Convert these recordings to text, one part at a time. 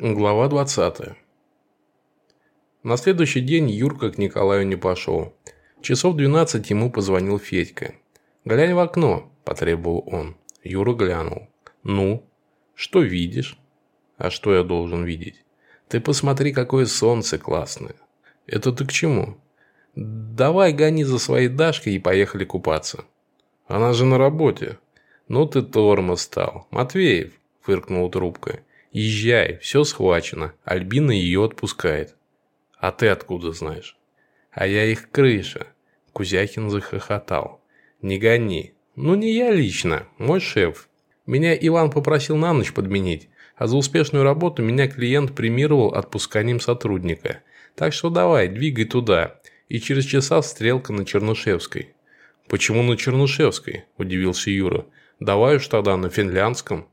Глава 20. На следующий день Юрка к Николаю не пошел. Часов 12 ему позвонил Федька. «Глянь в окно», – потребовал он. Юра глянул. «Ну? Что видишь?» «А что я должен видеть?» «Ты посмотри, какое солнце классное». «Это ты к чему?» «Давай гони за своей Дашкой и поехали купаться». «Она же на работе». «Ну ты тормоз стал. Матвеев», – фыркнула трубка. Езжай, все схвачено. Альбина ее отпускает. А ты откуда знаешь? А я их крыша. Кузяхин захохотал. Не гони. Ну не я лично, мой шеф. Меня Иван попросил на ночь подменить, а за успешную работу меня клиент премировал отпусканием сотрудника. Так что давай, двигай туда. И через часа стрелка на Чернышевской. Почему на Чернышевской? Удивился Юра. Давай уж тогда на финляндском.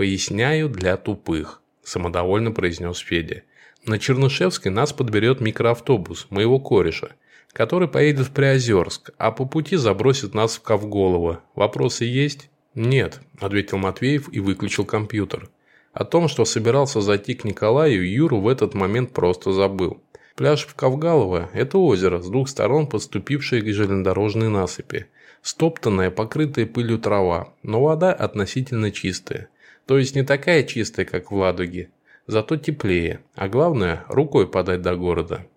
«Поясняю для тупых», – самодовольно произнес Федя. «На Чернышевской нас подберет микроавтобус моего кореша, который поедет в Приозерск, а по пути забросит нас в Ковголово. Вопросы есть?» «Нет», – ответил Матвеев и выключил компьютер. О том, что собирался зайти к Николаю, Юру в этот момент просто забыл. Пляж в Ковгалово – это озеро, с двух сторон подступившее к железнодорожной насыпи. Стоптанная, покрытая пылью трава, но вода относительно чистая. То есть не такая чистая, как в Ладоге, зато теплее, а главное, рукой подать до города.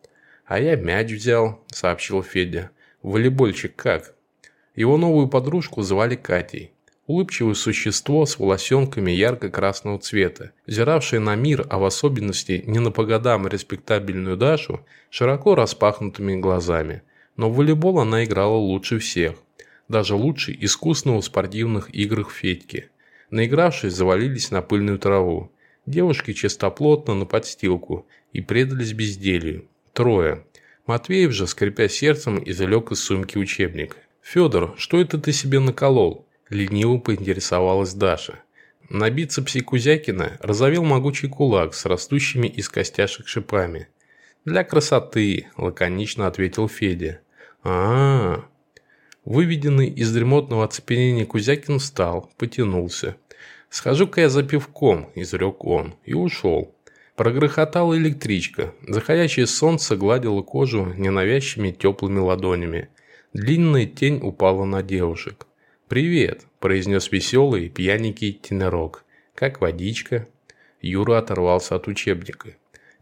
«А я мяч взял», – сообщил Федя. «Волейбольчик как?» Его новую подружку звали Катей. Улыбчивое существо с волосенками ярко-красного цвета, взиравшее на мир, а в особенности не на погодам респектабельную Дашу, широко распахнутыми глазами. Но в волейбол она играла лучше всех. Даже лучше искусного в спортивных играх Федьки. Наигравшись, завалились на пыльную траву. Девушки чистоплотно на подстилку и предались безделью. Трое. Матвеев же, скрипя сердцем, извлек из сумки учебник. «Федор, что это ты себе наколол?» – лениво поинтересовалась Даша. На бицепсе Кузякина разовел могучий кулак с растущими из костяшек шипами. «Для красоты», – лаконично ответил Федя. а, -а, -а. Выведенный из дремотного оцепенения Кузякин встал, потянулся. «Схожу-ка я за пивком», – изрек он, и ушел. Прогрохотала электричка. Заходящее солнце гладило кожу ненавязчивыми теплыми ладонями. Длинная тень упала на девушек. «Привет», – произнес веселый, пьяненький тенорок. «Как водичка?» Юра оторвался от учебника.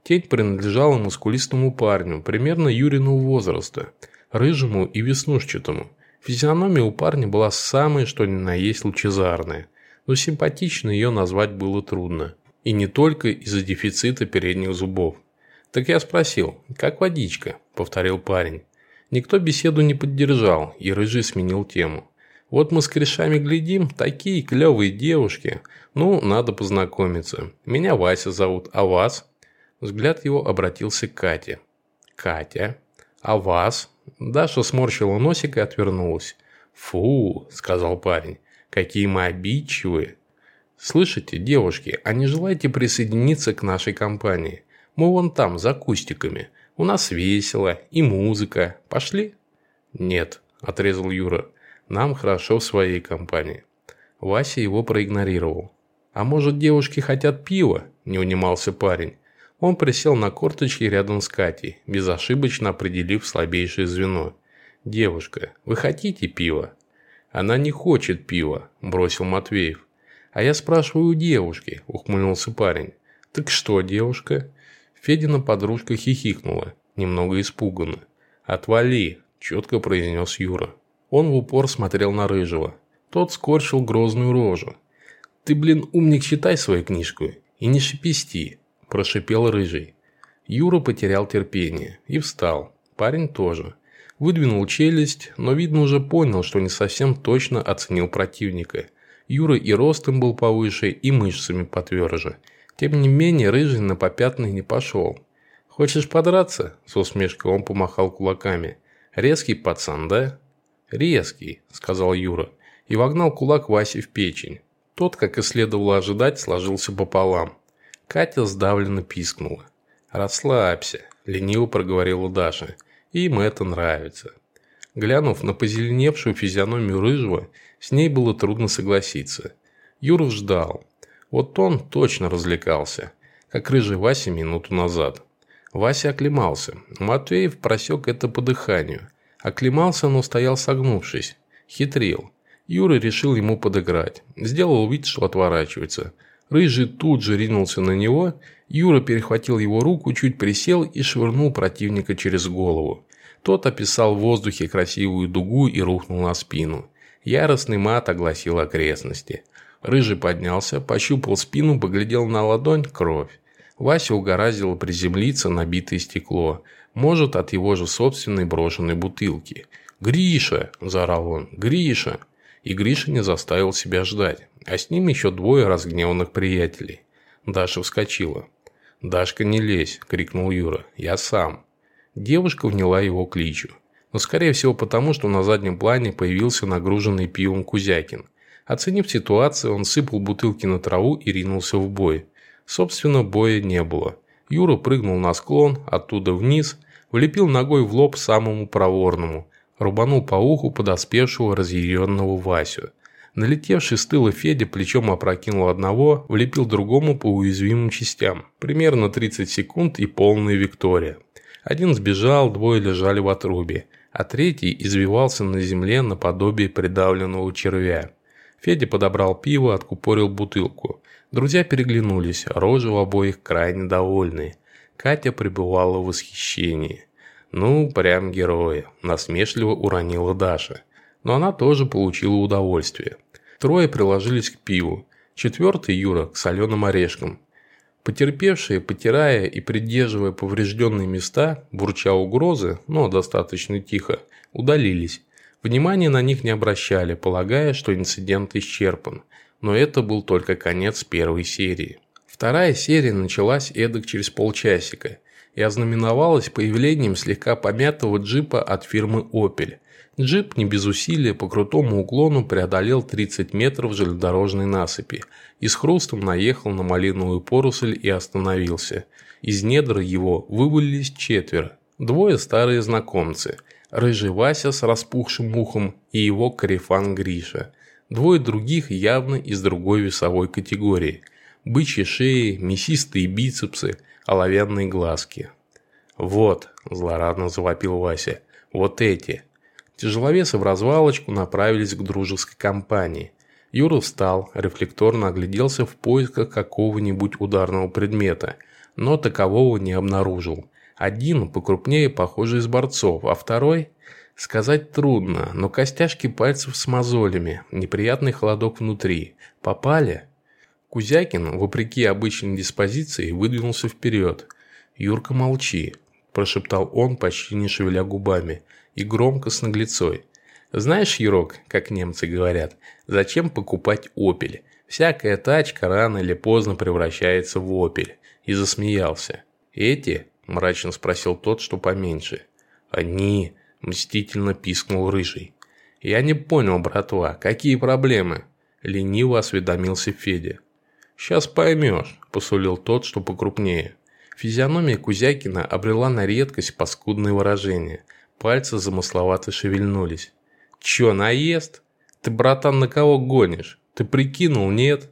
Тень принадлежала мускулистому парню, примерно Юриного возраста, рыжему и веснушчатому. Физиономия у парня была самая, что ни на есть лучезарная – но симпатично ее назвать было трудно. И не только из-за дефицита передних зубов. Так я спросил, как водичка, повторил парень. Никто беседу не поддержал, и Рыжий сменил тему. Вот мы с корешами глядим, такие клевые девушки. Ну, надо познакомиться. Меня Вася зовут, а вас? Взгляд его обратился к Кате. Катя. А вас? Даша сморщила носик и отвернулась. «Фу», – сказал парень. Какие мы обидчивые. Слышите, девушки, а не желаете присоединиться к нашей компании? Мы вон там, за кустиками. У нас весело и музыка. Пошли? Нет, отрезал Юра. Нам хорошо в своей компании. Вася его проигнорировал. «А может, девушки хотят пива?» – не унимался парень. Он присел на корточки рядом с Катей, безошибочно определив слабейшее звено. «Девушка, вы хотите пива?» «Она не хочет пива», – бросил Матвеев. «А я спрашиваю у девушки», – ухмыльнулся парень. «Так что, девушка?» Федина подружка хихикнула, немного испуганно. «Отвали», – четко произнес Юра. Он в упор смотрел на Рыжего. Тот скорчил грозную рожу. «Ты, блин, умник, читай свою книжку и не шиписти», – прошипел Рыжий. Юра потерял терпение и встал. Парень тоже. Выдвинул челюсть, но, видно, уже понял, что не совсем точно оценил противника. Юра и ростом был повыше, и мышцами потверже. Тем не менее, Рыжий на попятный не пошел. «Хочешь подраться?» – с усмешкой он помахал кулаками. «Резкий пацан, да?» «Резкий», – сказал Юра, и вогнал кулак Васе в печень. Тот, как и следовало ожидать, сложился пополам. Катя сдавленно пискнула. «Расслабься», – лениво проговорила Даша – им это нравится. Глянув на позеленевшую физиономию Рыжего, с ней было трудно согласиться. Юра ждал. Вот он точно развлекался. как рыжий Вася минуту назад. Вася оклемался. Матвеев просек это по дыханию. Оклемался, но стоял согнувшись. Хитрил. Юра решил ему подыграть. Сделал вид, что отворачивается. Рыжий тут же ринулся на него. Юра перехватил его руку, чуть присел и швырнул противника через голову. Тот описал в воздухе красивую дугу и рухнул на спину. Яростный мат огласил окрестности. Рыжий поднялся, пощупал спину, поглядел на ладонь – кровь. Вася угораздило приземлиться на битое стекло. Может, от его же собственной брошенной бутылки. «Гриша!» – заорал он. «Гриша!» И Гриша не заставил себя ждать. А с ним еще двое разгневанных приятелей. Даша вскочила. «Дашка, не лезь!» – крикнул Юра. «Я сам!» Девушка вняла его кличу. Но, скорее всего, потому, что на заднем плане появился нагруженный пивом Кузякин. Оценив ситуацию, он сыпал бутылки на траву и ринулся в бой. Собственно, боя не было. Юра прыгнул на склон, оттуда вниз, влепил ногой в лоб самому проворному, рубанул по уху подоспевшего разъяренного Васю. Налетевший с тыла Федя плечом опрокинул одного, влепил другому по уязвимым частям. Примерно 30 секунд и полная виктория. Один сбежал, двое лежали в отрубе, а третий извивался на земле наподобие придавленного червя. Федя подобрал пиво, откупорил бутылку. Друзья переглянулись, рожи у обоих крайне довольные. Катя пребывала в восхищении. «Ну, прям герои», – насмешливо уронила Даша. Но она тоже получила удовольствие. Трое приложились к пиву. Четвертый Юра – к соленым орешкам. Потерпевшие, потирая и придерживая поврежденные места, бурча угрозы, но достаточно тихо, удалились. Внимания на них не обращали, полагая, что инцидент исчерпан. Но это был только конец первой серии. Вторая серия началась эдак через полчасика и ознаменовалась появлением слегка помятого джипа от фирмы Opel. Джип не без усилия по крутому уклону преодолел 30 метров железнодорожной насыпи и с хрустом наехал на малиновую поросль и остановился. Из недр его вывалились четверо. Двое старые знакомцы – Рыжий Вася с распухшим ухом и его корефан Гриша. Двое других явно из другой весовой категории. Бычьи шеи, мясистые бицепсы, оловянные глазки. «Вот», – злорадно завопил Вася, – «вот эти». Тяжеловесы в развалочку направились к дружеской компании. Юра встал, рефлекторно огляделся в поисках какого-нибудь ударного предмета, но такового не обнаружил. Один покрупнее, похожий из борцов, а второй... Сказать трудно, но костяшки пальцев с мозолями, неприятный холодок внутри. Попали? Кузякин, вопреки обычной диспозиции, выдвинулся вперед. «Юрка, молчи», – прошептал он, почти не шевеля губами, и громко с наглецой. «Знаешь, Юрок, как немцы говорят, зачем покупать «Опель»? Всякая тачка рано или поздно превращается в «Опель». И засмеялся. Эти мрачно спросил тот, что поменьше. «Они...» – мстительно пискнул Рыжий. «Я не понял, братва, какие проблемы?» – лениво осведомился Федя. «Сейчас поймешь», – посулил тот, что покрупнее. Физиономия Кузякина обрела на редкость паскудное выражение. Пальцы замысловато шевельнулись. «Чё, наезд? Ты, братан, на кого гонишь? Ты прикинул, нет?»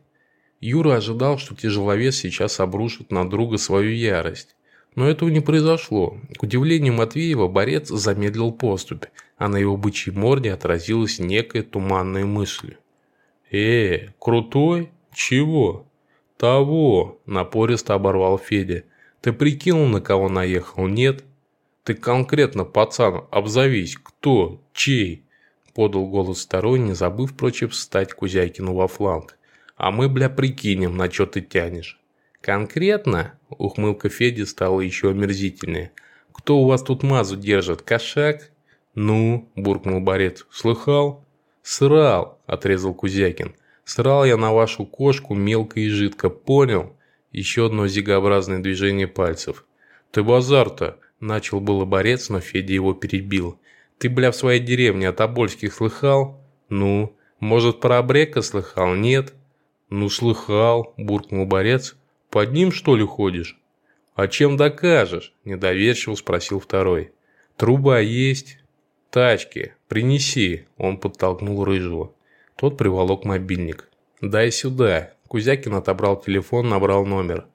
Юра ожидал, что тяжеловес сейчас обрушит на друга свою ярость. Но этого не произошло. К удивлению Матвеева, борец замедлил поступь, а на его бычьей морде отразилась некая туманная мысль. «Э, крутой? Чего?» «Того!» – напористо оборвал Федя. «Ты прикинул, на кого наехал, нет?» «Ты конкретно, пацан, обзовись, кто, чей?» – подал голос второй, забыв, впрочем, встать Кузякину во фланг. «А мы, бля, прикинем, на что ты тянешь». «Конкретно?» – ухмылка Феди стала еще омерзительнее. «Кто у вас тут мазу держит? Кошак?» «Ну?» – буркнул Борец. «Слыхал?» «Срал!» – отрезал Кузякин. «Срал я на вашу кошку мелко и жидко, понял?» Еще одно зигообразное движение пальцев. «Ты базар-то!» – начал было Борец, но Федя его перебил. «Ты, бля, в своей деревне от Обольских слыхал?» «Ну?» «Может, про Обрека слыхал? Нет?» «Ну, слыхал!» – буркнул Борец под ним, что ли, ходишь?» «А чем докажешь?» – недоверчиво спросил второй. «Труба есть?» «Тачки. Принеси», – он подтолкнул Рыжего. Тот приволок мобильник. «Дай сюда». Кузякин отобрал телефон, набрал номер.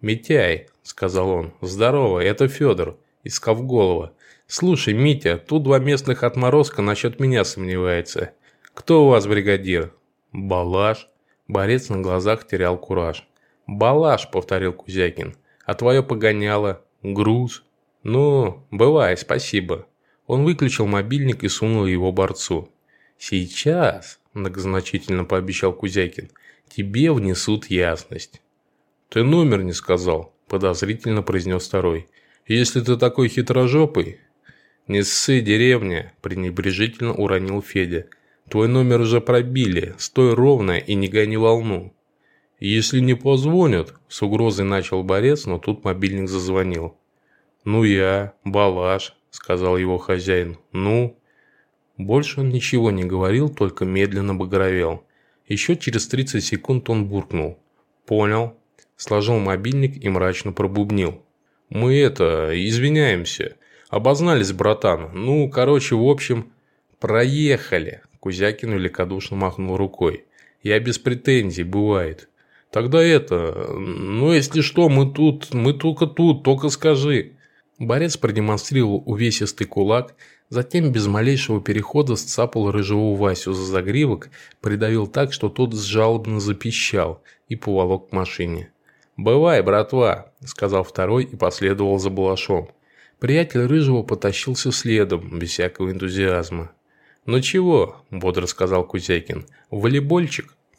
«Митяй», – сказал он, – «здорово, это Федор из Ковголова. Слушай, Митя, тут два местных отморозка насчет меня сомневается. Кто у вас бригадир?» «Балаш». Борец на глазах терял кураж. «Балаш», – повторил Кузякин. «А твое погоняло? Груз?» «Ну, бывай, спасибо». Он выключил мобильник и сунул его борцу. «Сейчас», – многозначительно пообещал Кузякин, – «тебе внесут ясность». «Ты номер не сказал», – подозрительно произнес второй. «Если ты такой хитрожопый...» «Не ссы, деревня», – пренебрежительно уронил Федя. «Твой номер уже пробили, стой ровно и не гони волну». «Если не позвонят», – с угрозой начал борец, но тут мобильник зазвонил. «Ну я, Балаш», – сказал его хозяин. «Ну?» Больше он ничего не говорил, только медленно багровел. Еще через 30 секунд он буркнул. «Понял» сложил мобильник и мрачно пробубнил. «Мы это, извиняемся. Обознались, братан. Ну, короче, в общем, проехали». Кузякин великодушно махнул рукой. «Я без претензий, бывает. Тогда это, ну, если что, мы тут, мы только тут, только скажи». Борец продемонстрировал увесистый кулак, затем без малейшего перехода сцапал рыжего Васю за загривок, придавил так, что тот жалобно запищал и поволок к машине. «Бывай, братва», – сказал второй и последовал за Балашом. Приятель Рыжего потащился следом, без всякого энтузиазма. «Ну чего?» – бодро сказал Кузякин. «Волейбольчик?»